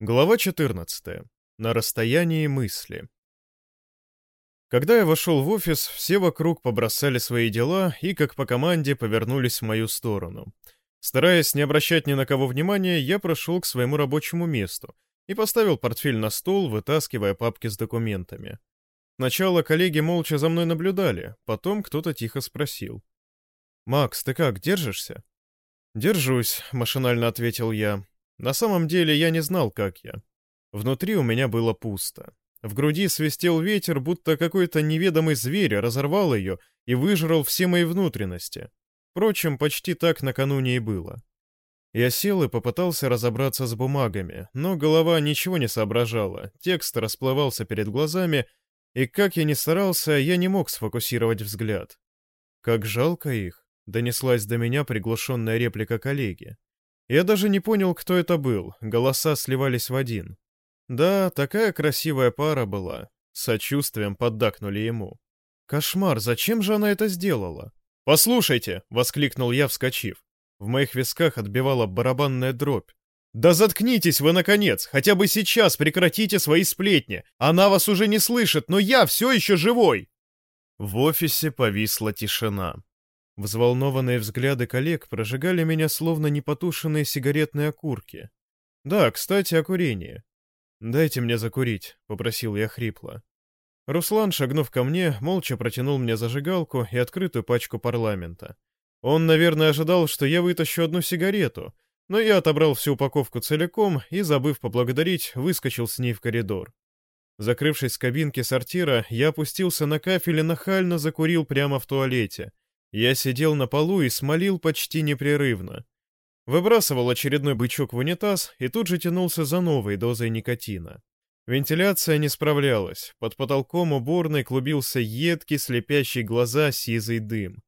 Глава 14. На расстоянии мысли. Когда я вошел в офис, все вокруг побросали свои дела и, как по команде, повернулись в мою сторону. Стараясь не обращать ни на кого внимания, я прошел к своему рабочему месту и поставил портфель на стол, вытаскивая папки с документами. Сначала коллеги молча за мной наблюдали, потом кто-то тихо спросил. «Макс, ты как, держишься?» «Держусь», — машинально ответил я. На самом деле я не знал, как я. Внутри у меня было пусто. В груди свистел ветер, будто какой-то неведомый зверь разорвал ее и выжрал все мои внутренности. Впрочем, почти так накануне и было. Я сел и попытался разобраться с бумагами, но голова ничего не соображала, текст расплывался перед глазами, и как я ни старался, я не мог сфокусировать взгляд. «Как жалко их», — донеслась до меня приглушенная реплика коллеги. Я даже не понял, кто это был, голоса сливались в один. Да, такая красивая пара была. Сочувствием поддакнули ему. Кошмар, зачем же она это сделала? «Послушайте!» — воскликнул я, вскочив. В моих висках отбивала барабанная дробь. «Да заткнитесь вы, наконец! Хотя бы сейчас прекратите свои сплетни! Она вас уже не слышит, но я все еще живой!» В офисе повисла тишина. Взволнованные взгляды коллег прожигали меня словно непотушенные сигаретные окурки. Да, кстати, о курении. «Дайте мне закурить», — попросил я хрипло. Руслан, шагнув ко мне, молча протянул мне зажигалку и открытую пачку парламента. Он, наверное, ожидал, что я вытащу одну сигарету, но я отобрал всю упаковку целиком и, забыв поблагодарить, выскочил с ней в коридор. Закрывшись в кабинке сортира, я опустился на кафель и нахально закурил прямо в туалете — я сидел на полу и смолил почти непрерывно. Выбрасывал очередной бычок в унитаз и тут же тянулся за новой дозой никотина. Вентиляция не справлялась, под потолком уборной клубился едкий, слепящий глаза сизый дым.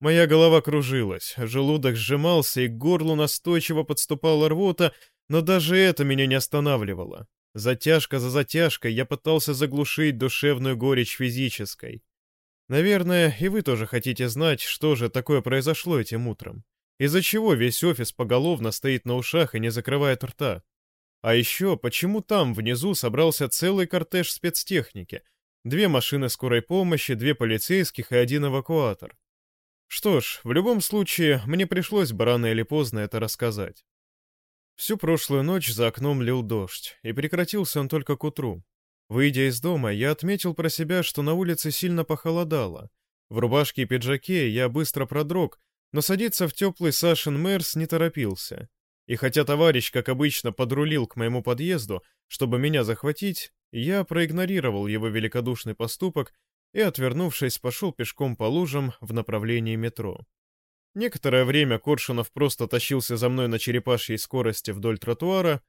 Моя голова кружилась, желудок сжимался и к горлу настойчиво подступала рвота, но даже это меня не останавливало. Затяжка за затяжкой я пытался заглушить душевную горечь физической. Наверное, и вы тоже хотите знать, что же такое произошло этим утром. Из-за чего весь офис поголовно стоит на ушах и не закрывает рта. А еще, почему там внизу собрался целый кортеж спецтехники? Две машины скорой помощи, две полицейских и один эвакуатор. Что ж, в любом случае, мне пришлось бы рано или поздно это рассказать. Всю прошлую ночь за окном лил дождь, и прекратился он только к утру. Выйдя из дома, я отметил про себя, что на улице сильно похолодало. В рубашке и пиджаке я быстро продрог, но садиться в теплый Сашин Мерс не торопился. И хотя товарищ, как обычно, подрулил к моему подъезду, чтобы меня захватить, я проигнорировал его великодушный поступок и, отвернувшись, пошел пешком по лужам в направлении метро. Некоторое время Коршунов просто тащился за мной на черепашьей скорости вдоль тротуара,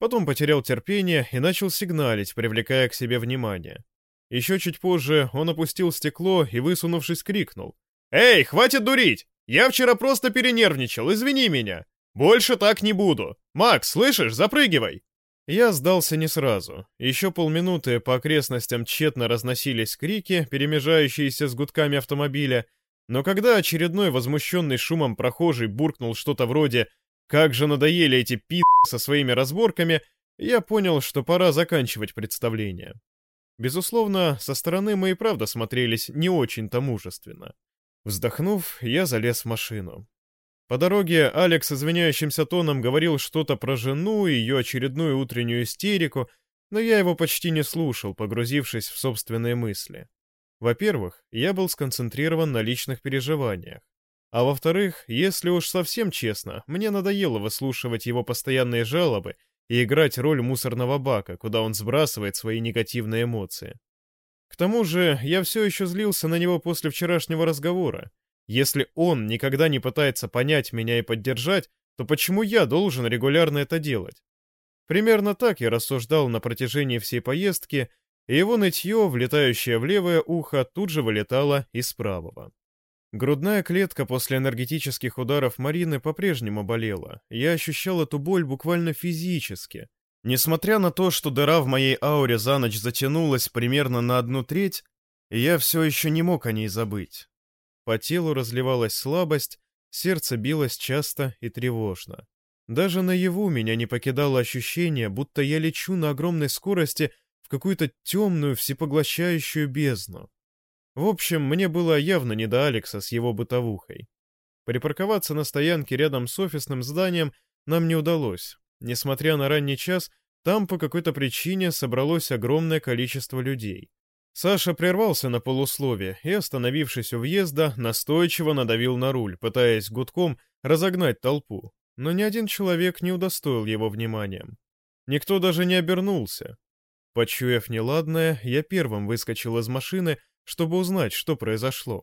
Потом потерял терпение и начал сигналить, привлекая к себе внимание. Еще чуть позже он опустил стекло и, высунувшись, крикнул. «Эй, хватит дурить! Я вчера просто перенервничал, извини меня! Больше так не буду! Макс, слышишь, запрыгивай!» Я сдался не сразу. Еще полминуты по окрестностям тщетно разносились крики, перемежающиеся с гудками автомобиля, но когда очередной возмущенный шумом прохожий буркнул что-то вроде как же надоели эти пи*** со своими разборками, я понял, что пора заканчивать представление. Безусловно, со стороны мы и правда смотрелись не очень-то мужественно. Вздохнув, я залез в машину. По дороге Алекс извиняющимся тоном говорил что-то про жену и ее очередную утреннюю истерику, но я его почти не слушал, погрузившись в собственные мысли. Во-первых, я был сконцентрирован на личных переживаниях. А во-вторых, если уж совсем честно, мне надоело выслушивать его постоянные жалобы и играть роль мусорного бака, куда он сбрасывает свои негативные эмоции. К тому же, я все еще злился на него после вчерашнего разговора. Если он никогда не пытается понять меня и поддержать, то почему я должен регулярно это делать? Примерно так я рассуждал на протяжении всей поездки, и его нытье, влетающее в левое ухо, тут же вылетало из правого. Грудная клетка после энергетических ударов Марины по-прежнему болела. Я ощущал эту боль буквально физически. Несмотря на то, что дыра в моей ауре за ночь затянулась примерно на одну треть, я все еще не мог о ней забыть. По телу разливалась слабость, сердце билось часто и тревожно. Даже наяву меня не покидало ощущение, будто я лечу на огромной скорости в какую-то темную, всепоглощающую бездну. В общем, мне было явно не до Алекса с его бытовухой. Припарковаться на стоянке рядом с офисным зданием нам не удалось. Несмотря на ранний час, там по какой-то причине собралось огромное количество людей. Саша прервался на полуслове и, остановившись у въезда, настойчиво надавил на руль, пытаясь гудком разогнать толпу. Но ни один человек не удостоил его вниманием. Никто даже не обернулся. Почуяв неладное, я первым выскочил из машины, чтобы узнать, что произошло.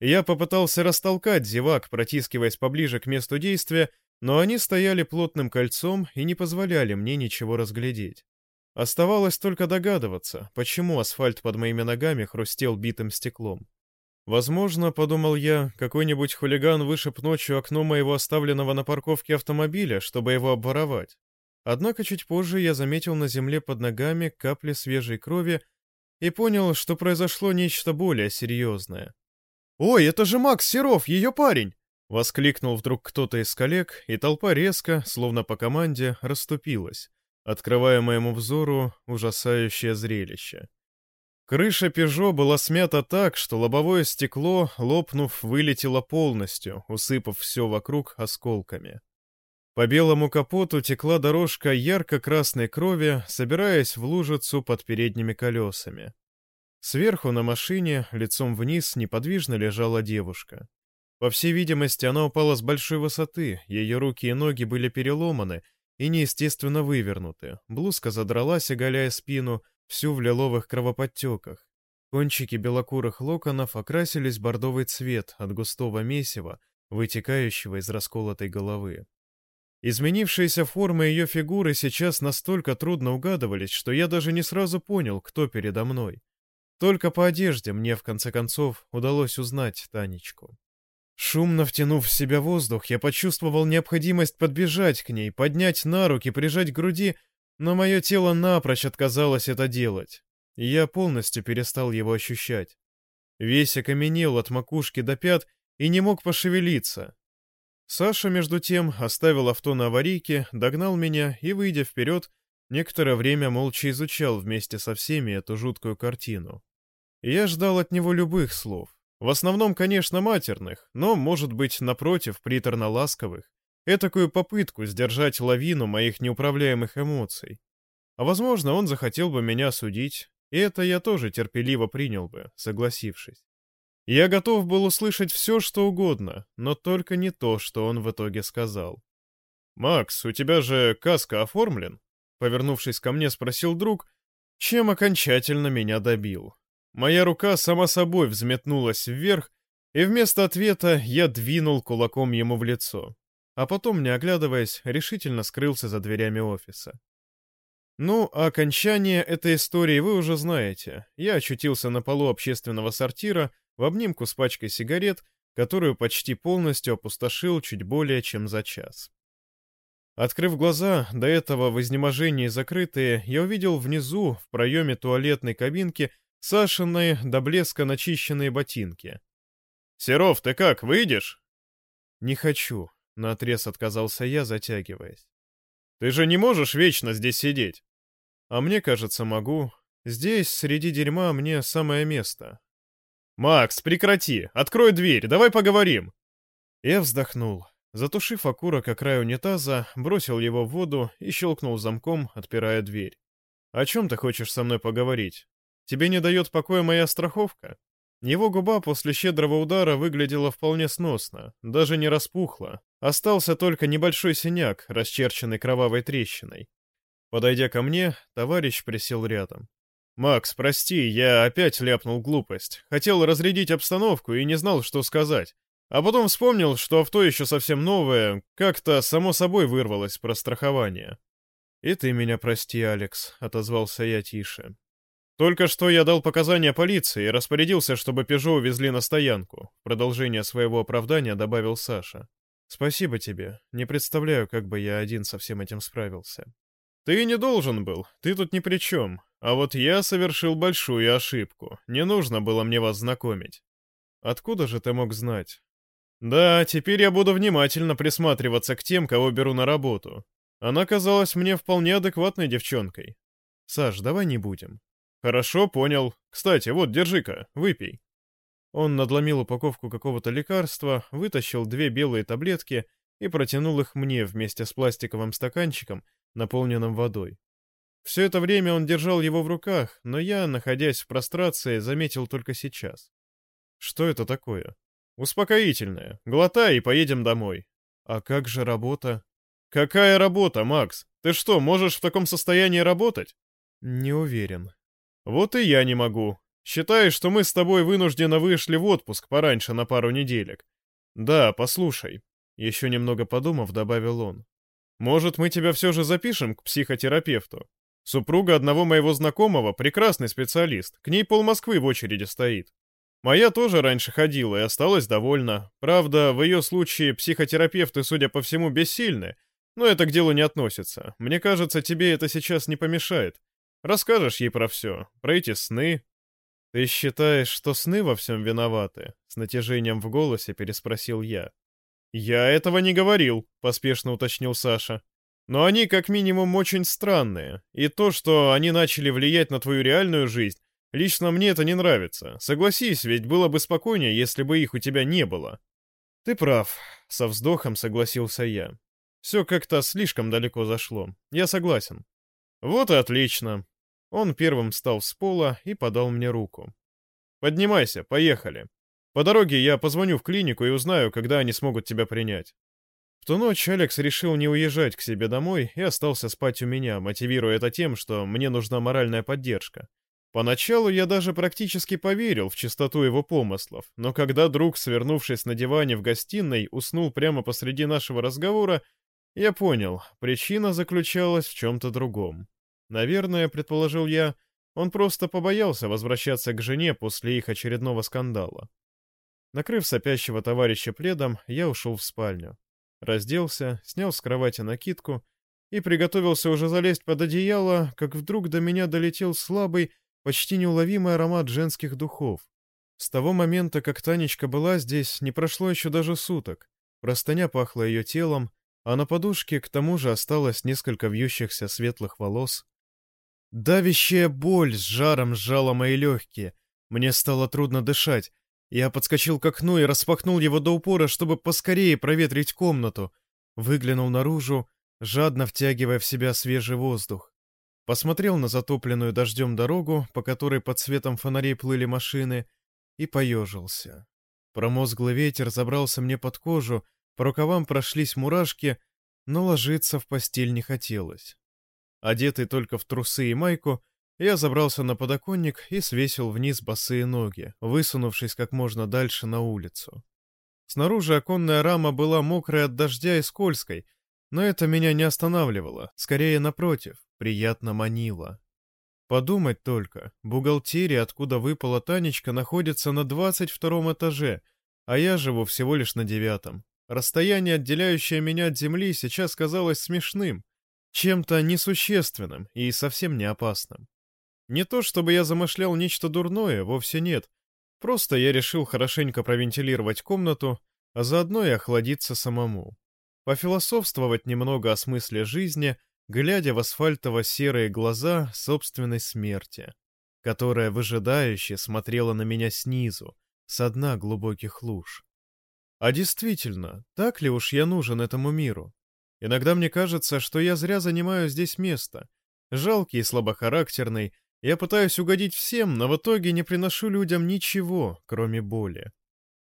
Я попытался растолкать зевак, протискиваясь поближе к месту действия, но они стояли плотным кольцом и не позволяли мне ничего разглядеть. Оставалось только догадываться, почему асфальт под моими ногами хрустел битым стеклом. Возможно, подумал я, какой-нибудь хулиган вышиб ночью окно моего оставленного на парковке автомобиля, чтобы его обворовать. Однако чуть позже я заметил на земле под ногами капли свежей крови и понял, что произошло нечто более серьезное. «Ой, это же Макс Серов, ее парень!» Воскликнул вдруг кто-то из коллег, и толпа резко, словно по команде, расступилась, открывая моему взору ужасающее зрелище. Крыша «Пежо» была смята так, что лобовое стекло, лопнув, вылетело полностью, усыпав все вокруг осколками. По белому капоту текла дорожка ярко-красной крови, собираясь в лужицу под передними колесами. Сверху на машине, лицом вниз, неподвижно лежала девушка. По всей видимости, она упала с большой высоты, ее руки и ноги были переломаны и неестественно вывернуты, блузка задралась, оголяя спину, всю в лиловых кровоподтеках. Кончики белокурых локонов окрасились бордовый цвет от густого месива, вытекающего из расколотой головы. Изменившиеся формы ее фигуры сейчас настолько трудно угадывались, что я даже не сразу понял, кто передо мной. Только по одежде мне, в конце концов, удалось узнать Танечку. Шумно втянув в себя воздух, я почувствовал необходимость подбежать к ней, поднять на руки, прижать к груди, но мое тело напрочь отказалось это делать, я полностью перестал его ощущать. Весь окаменел от макушки до пят и не мог пошевелиться. Саша, между тем, оставил авто на аварийке, догнал меня и, выйдя вперед, некоторое время молча изучал вместе со всеми эту жуткую картину. Я ждал от него любых слов, в основном, конечно, матерных, но, может быть, напротив, приторно-ласковых. Этакую попытку сдержать лавину моих неуправляемых эмоций. А возможно, он захотел бы меня судить, и это я тоже терпеливо принял бы, согласившись. Я готов был услышать все, что угодно, но только не то, что он в итоге сказал. «Макс, у тебя же каска оформлен?» Повернувшись ко мне, спросил друг, чем окончательно меня добил. Моя рука сама собой взметнулась вверх, и вместо ответа я двинул кулаком ему в лицо. А потом, не оглядываясь, решительно скрылся за дверями офиса. Ну, а окончание этой истории вы уже знаете. Я очутился на полу общественного сортира в обнимку с пачкой сигарет, которую почти полностью опустошил чуть более чем за час. Открыв глаза, до этого в изнеможении закрытые, я увидел внизу, в проеме туалетной кабинки, Сашины до блеска начищенные ботинки. «Серов, ты как, выйдешь?» «Не хочу», — наотрез отказался я, затягиваясь. «Ты же не можешь вечно здесь сидеть?» «А мне кажется, могу. Здесь, среди дерьма, мне самое место». «Макс, прекрати! Открой дверь, давай поговорим!» Я вздохнул. Затушив окурок о край унитаза, бросил его в воду и щелкнул замком, отпирая дверь. «О чем ты хочешь со мной поговорить? Тебе не дает покоя моя страховка?» Его губа после щедрого удара выглядела вполне сносно, даже не распухла. Остался только небольшой синяк, расчерченный кровавой трещиной. Подойдя ко мне, товарищ присел рядом. «Макс, прости, я опять ляпнул глупость. Хотел разрядить обстановку и не знал, что сказать. А потом вспомнил, что авто еще совсем новое, как-то само собой вырвалось про страхование». «И ты меня прости, Алекс», — отозвался я тише. Только что я дал показания полиции и распорядился, чтобы «Пежо» увезли на стоянку. продолжение своего оправдания добавил Саша. «Спасибо тебе. Не представляю, как бы я один со всем этим справился». «Ты не должен был. Ты тут ни при чем. А вот я совершил большую ошибку. Не нужно было мне вас знакомить». «Откуда же ты мог знать?» Да, теперь я буду внимательно присматриваться к тем, кого беру на работу. Она казалась мне вполне адекватной девчонкой. Саш, давай не будем. Хорошо, понял. Кстати, вот, держи-ка, выпей. Он надломил упаковку какого-то лекарства, вытащил две белые таблетки и протянул их мне вместе с пластиковым стаканчиком, наполненным водой. Все это время он держал его в руках, но я, находясь в прострации, заметил только сейчас. Что это такое? Успокоительное. Глотай и поедем домой. А как же работа? Какая работа, Макс? Ты что, можешь в таком состоянии работать? Не уверен. Вот и я не могу. Считай, что мы с тобой вынужденно вышли в отпуск пораньше на пару неделек. Да, послушай. Еще немного подумав, добавил он. Может, мы тебя все же запишем к психотерапевту? Супруга одного моего знакомого — прекрасный специалист, к ней пол Москвы в очереди стоит. Моя тоже раньше ходила и осталась довольна. Правда, в ее случае психотерапевты, судя по всему, бессильны, но это к делу не относится. Мне кажется, тебе это сейчас не помешает. Расскажешь ей про все, про эти сны. Ты считаешь, что сны во всем виноваты? С натяжением в голосе переспросил я. Я этого не говорил, поспешно уточнил Саша. Но они как минимум очень странные, и то, что они начали влиять на твою реальную жизнь, лично мне это не нравится. Согласись, ведь было бы спокойнее, если бы их у тебя не было. Ты прав, со вздохом согласился я. Все как-то слишком далеко зашло. Я согласен. Вот и отлично. Он первым встал с пола и подал мне руку. Поднимайся, поехали. По дороге я позвоню в клинику и узнаю, когда они смогут тебя принять. В ту ночь Алекс решил не уезжать к себе домой и остался спать у меня, мотивируя это тем, что мне нужна моральная поддержка. Поначалу я даже практически поверил в чистоту его помыслов, но когда друг, свернувшись на диване в гостиной, уснул прямо посреди нашего разговора, я понял, причина заключалась в чем-то другом. Наверное, предположил я, он просто побоялся возвращаться к жене после их очередного скандала. Накрыв сопящего товарища пледом, я ушел в спальню разделся, снял с кровати накидку и приготовился уже залезть под одеяло, как вдруг до меня долетел слабый, почти неуловимый аромат женских духов. С того момента, как Танечка была здесь, не прошло еще даже суток. Простыня пахла ее телом, а на подушке к тому же осталось несколько вьющихся светлых волос. Давящая боль с жаром сжала мои легкие. Мне стало трудно дышать, я подскочил к окну и распахнул его до упора, чтобы поскорее проветрить комнату. Выглянул наружу, жадно втягивая в себя свежий воздух. Посмотрел на затопленную дождем дорогу, по которой под светом фонарей плыли машины, и поежился. Промозглый ветер забрался мне под кожу, по рукавам прошлись мурашки, но ложиться в постель не хотелось. Одетый только в трусы и майку, я забрался на подоконник и свесил вниз босые ноги, высунувшись как можно дальше на улицу. Снаружи оконная рама была мокрая от дождя и скользкой, но это меня не останавливало, скорее напротив, приятно манило. Подумать только, бухгалтерия, откуда выпала Танечка, находится на двадцать втором этаже, а я живу всего лишь на девятом. Расстояние, отделяющее меня от земли, сейчас казалось смешным, чем-то несущественным и совсем не опасным. Не то чтобы я замышлял нечто дурное, вовсе нет. Просто я решил хорошенько провентилировать комнату, а заодно и охладиться самому. Пофилософствовать немного о смысле жизни, глядя в асфальтово-серые глаза собственной смерти, которая выжидающе смотрела на меня снизу, с дна глубоких луж. А действительно, так ли уж я нужен этому миру? Иногда мне кажется, что я зря занимаю здесь место. Жалкий и слабохарактерный, я пытаюсь угодить всем, но в итоге не приношу людям ничего, кроме боли.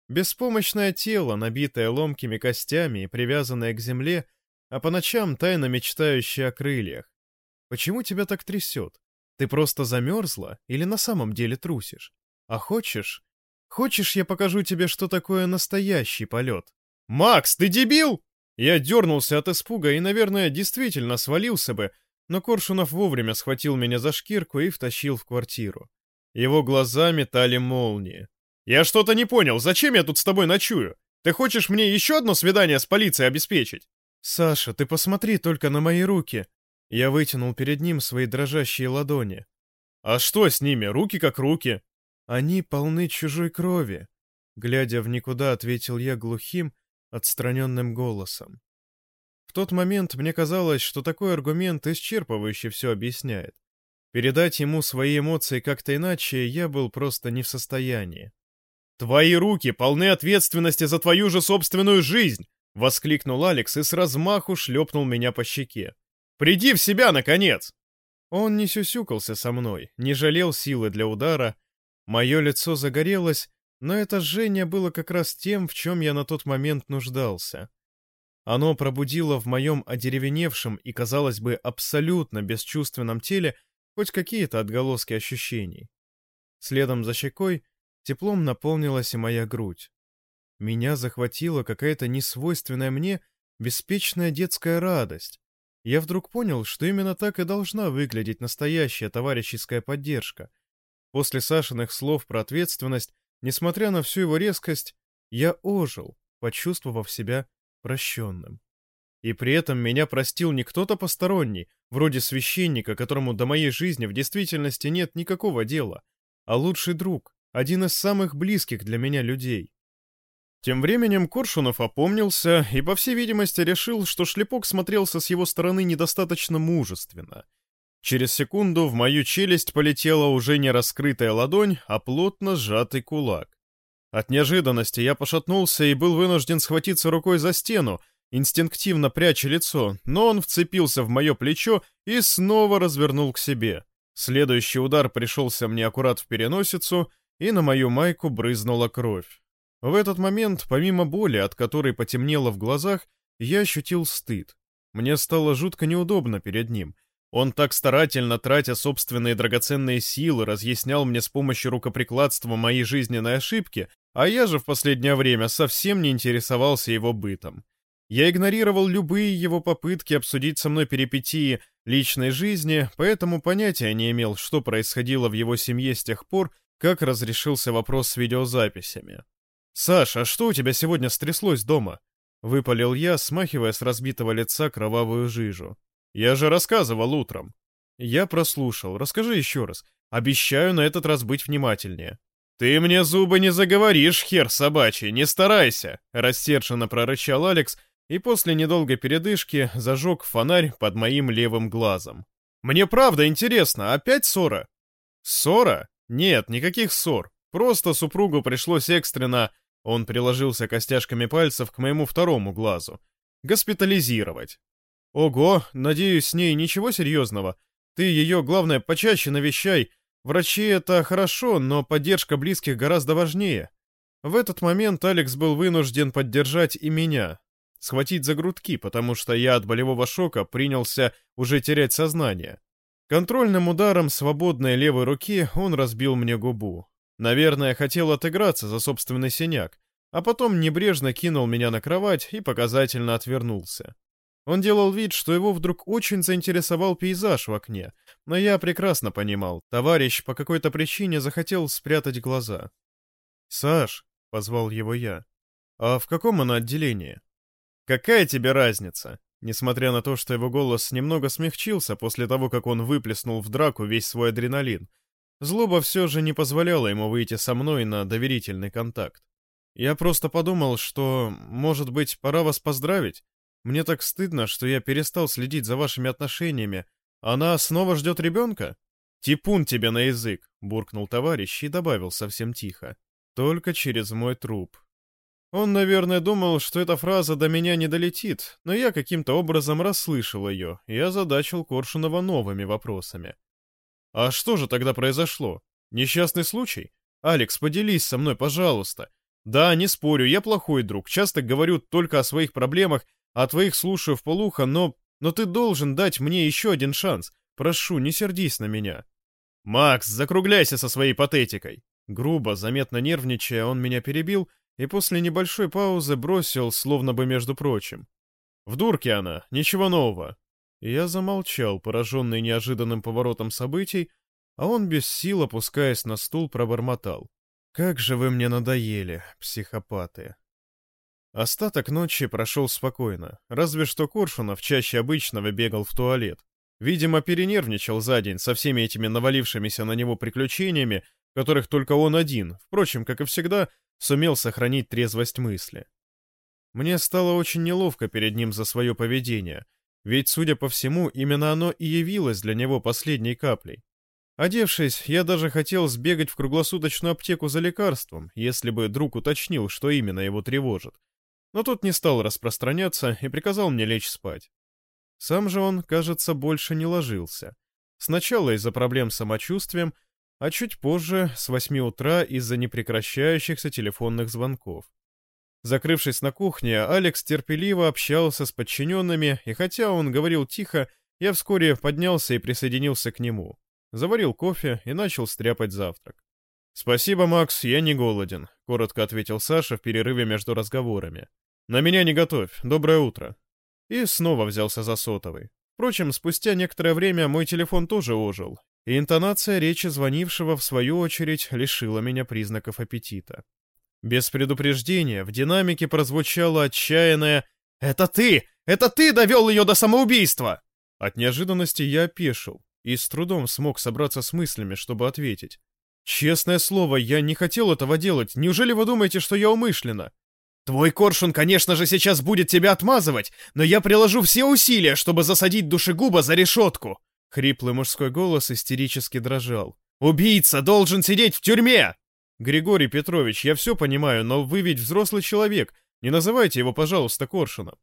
Беспомощное тело, набитое ломкими костями и привязанное к земле, а по ночам тайно мечтающее о крыльях. Почему тебя так трясет? Ты просто замерзла или на самом деле трусишь? А хочешь? Хочешь, я покажу тебе, что такое настоящий полет? «Макс, ты дебил!» Я дернулся от испуга и, наверное, действительно свалился бы, но Коршунов вовремя схватил меня за шкирку и втащил в квартиру. Его глаза метали молнии. «Я что-то не понял, зачем я тут с тобой ночую? Ты хочешь мне еще одно свидание с полицией обеспечить?» «Саша, ты посмотри только на мои руки!» Я вытянул перед ним свои дрожащие ладони. «А что с ними? Руки как руки!» «Они полны чужой крови. Глядя в никуда, ответил я глухим, отстраненным голосом. В тот момент мне казалось, что такой аргумент исчерпывающе все объясняет. Передать ему свои эмоции как-то иначе я был просто не в состоянии. «Твои руки полны ответственности за твою же собственную жизнь!» — воскликнул Алекс и с размаху шлепнул меня по щеке. «Приди в себя, наконец!» Он не сюсюкался со мной, не жалел силы для удара. Мое лицо загорелось, но это жжение было как раз тем, в чем я на тот момент нуждался. Оно пробудило в моем одеревеневшем и, казалось бы, абсолютно бесчувственном теле хоть какие-то отголоски ощущений. Следом за щекой теплом наполнилась и моя грудь. Меня захватила какая-то несвойственная мне беспечная детская радость. Я вдруг понял, что именно так и должна выглядеть настоящая товарищеская поддержка. После Сашиных слов про ответственность Несмотря на всю его резкость, я ожил, почувствовав себя прощенным. И при этом меня простил не кто-то посторонний, вроде священника, которому до моей жизни в действительности нет никакого дела, а лучший друг, один из самых близких для меня людей. Тем временем Коршунов опомнился и, по всей видимости, решил, что шлепок смотрелся с его стороны недостаточно мужественно — Через секунду в мою челюсть полетела уже не раскрытая ладонь, а плотно сжатый кулак. От неожиданности я пошатнулся и был вынужден схватиться рукой за стену, инстинктивно пряча лицо, но он вцепился в мое плечо и снова развернул к себе. Следующий удар пришелся мне аккурат в переносицу, и на мою майку брызнула кровь. В этот момент, помимо боли, от которой потемнело в глазах, я ощутил стыд. Мне стало жутко неудобно перед ним — он так старательно, тратя собственные драгоценные силы, разъяснял мне с помощью рукоприкладства мои жизненные ошибки, а я же в последнее время совсем не интересовался его бытом. Я игнорировал любые его попытки обсудить со мной перипетии личной жизни, поэтому понятия не имел, что происходило в его семье с тех пор, как разрешился вопрос с видеозаписями. «Саш, а что у тебя сегодня стряслось дома?» — выпалил я, смахивая с разбитого лица кровавую жижу. Я же рассказывал утром. Я прослушал. Расскажи еще раз. Обещаю на этот раз быть внимательнее. Ты мне зубы не заговоришь, хер собачий, не старайся, рассерженно прорычал Алекс и после недолгой передышки зажег фонарь под моим левым глазом. Мне правда интересно, опять ссора? Ссора? Нет, никаких ссор. Просто супругу пришлось экстренно, он приложился костяшками пальцев к моему второму глазу, госпитализировать. «Ого, надеюсь, с ней ничего серьезного. Ты ее, главное, почаще навещай. Врачи — это хорошо, но поддержка близких гораздо важнее». В этот момент Алекс был вынужден поддержать и меня, схватить за грудки, потому что я от болевого шока принялся уже терять сознание. Контрольным ударом свободной левой руки он разбил мне губу. Наверное, хотел отыграться за собственный синяк, а потом небрежно кинул меня на кровать и показательно отвернулся. Он делал вид, что его вдруг очень заинтересовал пейзаж в окне, но я прекрасно понимал, товарищ по какой-то причине захотел спрятать глаза. «Саш», — позвал его я, — «а в каком оно отделении?» «Какая тебе разница?» Несмотря на то, что его голос немного смягчился после того, как он выплеснул в драку весь свой адреналин, злоба все же не позволяла ему выйти со мной на доверительный контакт. Я просто подумал, что, может быть, пора вас поздравить? Мне так стыдно, что я перестал следить за вашими отношениями. Она снова ждет ребенка? Типун тебе на язык, буркнул товарищ и добавил совсем тихо. Только через мой труп. Он, наверное, думал, что эта фраза до меня не долетит, но я каким-то образом расслышал ее и озадачил Коршунова новыми вопросами. «А что же тогда произошло? Несчастный случай? Алекс, поделись со мной, пожалуйста. Да, не спорю, я плохой друг, часто говорю только о своих проблемах а твоих слушаю в полухо, но... Но ты должен дать мне еще один шанс. Прошу, не сердись на меня. Макс, закругляйся со своей патетикой. Грубо, заметно нервничая, он меня перебил и после небольшой паузы бросил, словно бы между прочим. В дурке она, ничего нового. я замолчал, пораженный неожиданным поворотом событий, а он без сил, опускаясь на стул, пробормотал. «Как же вы мне надоели, психопаты!» Остаток ночи прошел спокойно, разве что Коршунов чаще обычного бегал в туалет. Видимо, перенервничал за день со всеми этими навалившимися на него приключениями, которых только он один, впрочем, как и всегда, Сумел сохранить трезвость мысли. Мне стало очень неловко перед ним за свое поведение, ведь, судя по всему, именно оно и явилось для него последней каплей. Одевшись, я даже хотел сбегать в круглосуточную аптеку за лекарством, если бы друг уточнил, что именно его тревожит. Но тот не стал распространяться и приказал мне лечь спать. Сам же он, кажется, больше не ложился. Сначала из-за проблем с самочувствием, а чуть позже, с восьми утра, из-за непрекращающихся телефонных звонков. Закрывшись на кухне, Алекс терпеливо общался с подчиненными, и хотя он говорил тихо, я вскоре поднялся и присоединился к нему. Заварил кофе и начал стряпать завтрак. «Спасибо, Макс, я не голоден», — коротко ответил Саша в перерыве между разговорами. «На меня не готовь. Доброе утро». И снова взялся за сотовый. Впрочем, спустя некоторое время мой телефон тоже ожил, и интонация речи звонившего, в свою очередь, лишила меня признаков аппетита. Без предупреждения в динамике прозвучало отчаянное «Это ты! Это ты довел ее до самоубийства!» От неожиданности я опешил и с трудом смог собраться с мыслями, чтобы ответить. «Честное слово, я не хотел этого делать. Неужели вы думаете, что я умышленно?» «Твой коршун, конечно же, сейчас будет тебя отмазывать, но я приложу все усилия, чтобы засадить душегуба за решетку!» Хриплый мужской голос истерически дрожал. «Убийца должен сидеть в тюрьме!» «Григорий Петрович, я все понимаю, но вы ведь взрослый человек. Не называйте его, пожалуйста, коршуном».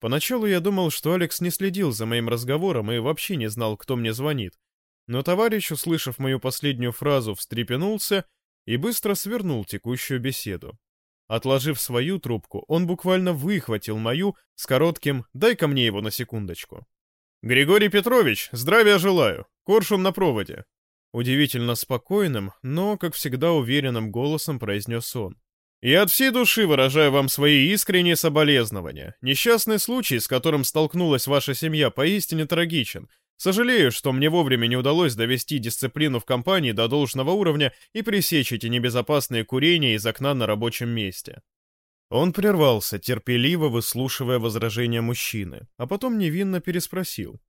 Поначалу я думал, что Алекс не следил за моим разговором и вообще не знал, кто мне звонит. Но товарищ, услышав мою последнюю фразу, встрепенулся и быстро свернул текущую беседу. Отложив свою трубку, он буквально выхватил мою с коротким «дай-ка мне его на секундочку». «Григорий Петрович, здравия желаю! Коршун на проводе!» Удивительно спокойным, но, как всегда, уверенным голосом произнес он. И от всей души выражаю вам свои искренние соболезнования. Несчастный случай, с которым столкнулась ваша семья, поистине трагичен. Сожалею, что мне вовремя не удалось довести дисциплину в компании до должного уровня и пресечь эти небезопасные курения из окна на рабочем месте. Он прервался, терпеливо выслушивая возражения мужчины, а потом невинно переспросил.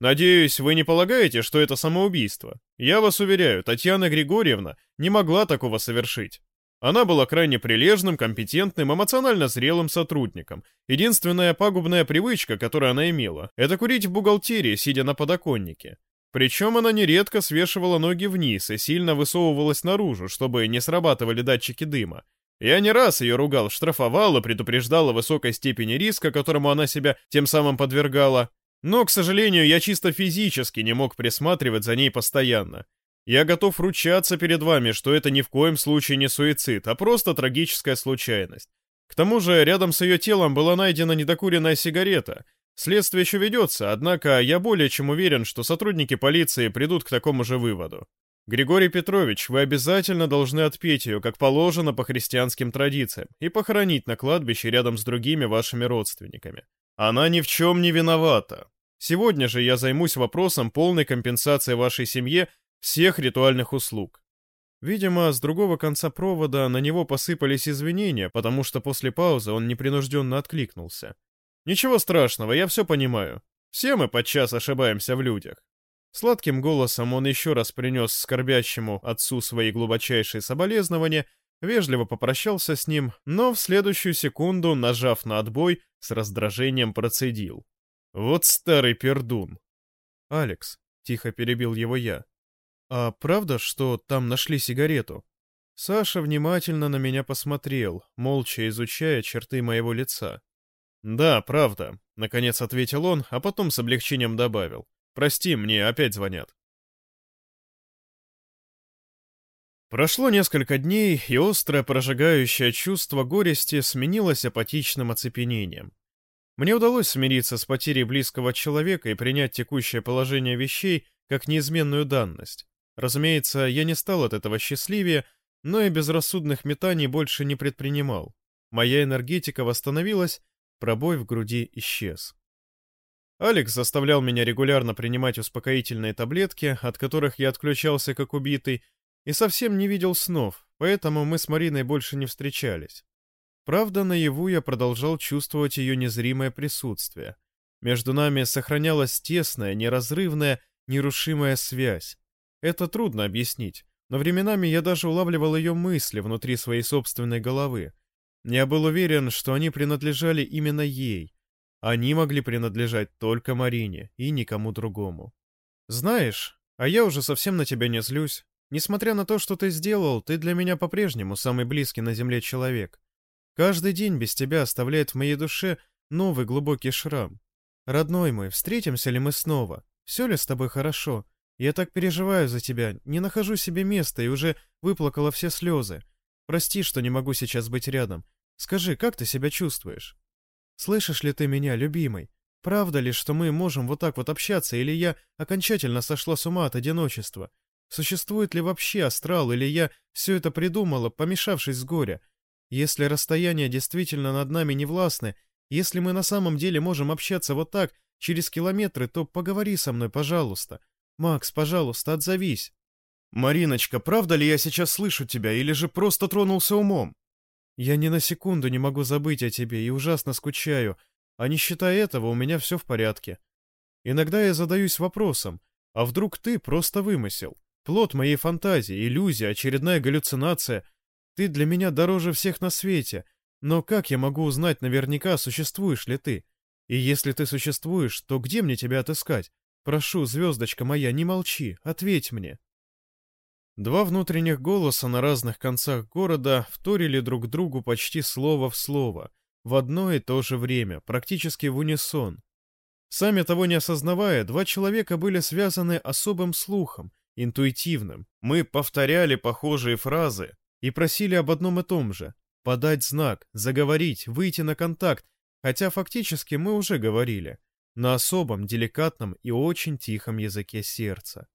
«Надеюсь, вы не полагаете, что это самоубийство? Я вас уверяю, Татьяна Григорьевна не могла такого совершить. Она была крайне прилежным, компетентным, эмоционально зрелым сотрудником. Единственная пагубная привычка, которую она имела, это курить в бухгалтерии, сидя на подоконнике. Причем она нередко свешивала ноги вниз и сильно высовывалась наружу, чтобы не срабатывали датчики дыма. Я не раз ее ругал, штрафовал и предупреждал о высокой степени риска, которому она себя тем самым подвергала. Но, к сожалению, я чисто физически не мог присматривать за ней постоянно. Я готов ручаться перед вами, что это ни в коем случае не суицид, а просто трагическая случайность. К тому же, рядом с ее телом была найдена недокуренная сигарета. Следствие еще ведется, однако я более чем уверен, что сотрудники полиции придут к такому же выводу. Григорий Петрович, вы обязательно должны отпеть ее, как положено по христианским традициям, и похоронить на кладбище рядом с другими вашими родственниками. Она ни в чем не виновата. Сегодня же я займусь вопросом полной компенсации вашей семье всех ритуальных услуг. Видимо, с другого конца провода на него посыпались извинения, потому что после паузы он непринужденно откликнулся. «Ничего страшного, я все понимаю. Все мы подчас ошибаемся в людях». Сладким голосом он еще раз принес скорбящему отцу свои глубочайшие соболезнования, вежливо попрощался с ним, но в следующую секунду, нажав на отбой, с раздражением процедил. «Вот старый пердун!» «Алекс», — тихо перебил его я, «А правда, что там нашли сигарету?» Саша внимательно на меня посмотрел, молча изучая черты моего лица. «Да, правда», — наконец ответил он, а потом с облегчением добавил. «Прости, мне опять звонят». Прошло несколько дней, и острое прожигающее чувство горести сменилось апатичным оцепенением. Мне удалось смириться с потерей близкого человека и принять текущее положение вещей как неизменную данность. Разумеется, я не стал от этого счастливее, но и безрассудных метаний больше не предпринимал. Моя энергетика восстановилась, пробой в груди исчез. Алекс заставлял меня регулярно принимать успокоительные таблетки, от которых я отключался как убитый, и совсем не видел снов, поэтому мы с Мариной больше не встречались. Правда, наяву я продолжал чувствовать ее незримое присутствие. Между нами сохранялась тесная, неразрывная, нерушимая связь. Это трудно объяснить. но временами я даже улавливал ее мысли внутри своей собственной головы. Я был уверен, что они принадлежали именно ей. Они могли принадлежать только Марине и никому другому. Знаешь, а я уже совсем на тебя не злюсь. Несмотря на то, что ты сделал, ты для меня по-прежнему самый близкий на земле человек. Каждый день без тебя оставляет в моей душе новый глубокий шрам. Родной мой, встретимся ли мы снова? Все ли с тобой хорошо? Я так переживаю за тебя, не нахожу себе места и уже выплакала все слезы. Прости, что не могу сейчас быть рядом. Скажи, как ты себя чувствуешь? Слышишь ли ты меня, любимый? Правда ли, что мы можем вот так вот общаться, или я окончательно сошла с ума от одиночества? Существует ли вообще астрал, или я все это придумала, помешавшись с горя? Если расстояния действительно над нами не властны, если мы на самом деле можем общаться вот так, через километры, то поговори со мной, пожалуйста. Макс, пожалуйста, отзовись. Мариночка, правда ли я сейчас слышу тебя, или же просто тронулся умом? Я ни на секунду не могу забыть о тебе и ужасно скучаю, а не считая этого, у меня все в порядке. Иногда я задаюсь вопросом, а вдруг ты просто вымысел? Плод моей фантазии, иллюзия, очередная галлюцинация. Ты для меня дороже всех на свете, но как я могу узнать наверняка, существуешь ли ты? И если ты существуешь, то где мне тебя отыскать? Прошу, звездочка моя, не молчи, ответь мне. Два внутренних голоса на разных концах города вторили друг другу почти слово в слово, в одно и то же время, практически в унисон. Сами того не осознавая, два человека были связаны особым слухом, интуитивным. Мы повторяли похожие фразы и просили об одном и том же — подать знак, заговорить, выйти на контакт, хотя фактически мы уже говорили, на особом, деликатном и очень тихом языке сердца.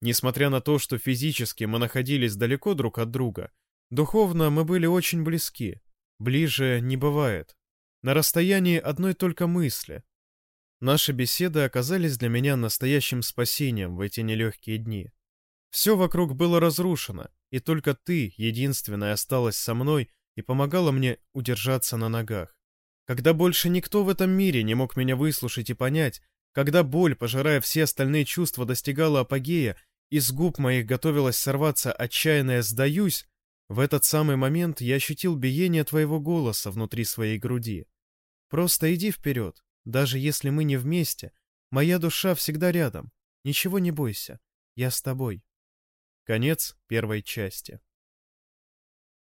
Несмотря на то, что физически мы находились далеко друг от друга, духовно мы были очень близки, Ближе не бывает. На расстоянии одной только мысли. Наши беседы оказались для меня настоящим спасением в эти нелегкие дни. Все вокруг было разрушено, и только ты, единственная, осталась со мной и помогала мне удержаться на ногах. Когда больше никто в этом мире не мог меня выслушать и понять, когда боль, пожирая все остальные чувства, достигала апогея, и с губ моих готовилась сорваться отчаянное «сдаюсь», в этот самый момент я ощутил биение твоего голоса внутри своей груди. Просто иди вперед, даже если мы не вместе. Моя душа всегда рядом. Ничего не бойся. Я с тобой. Конец первой части.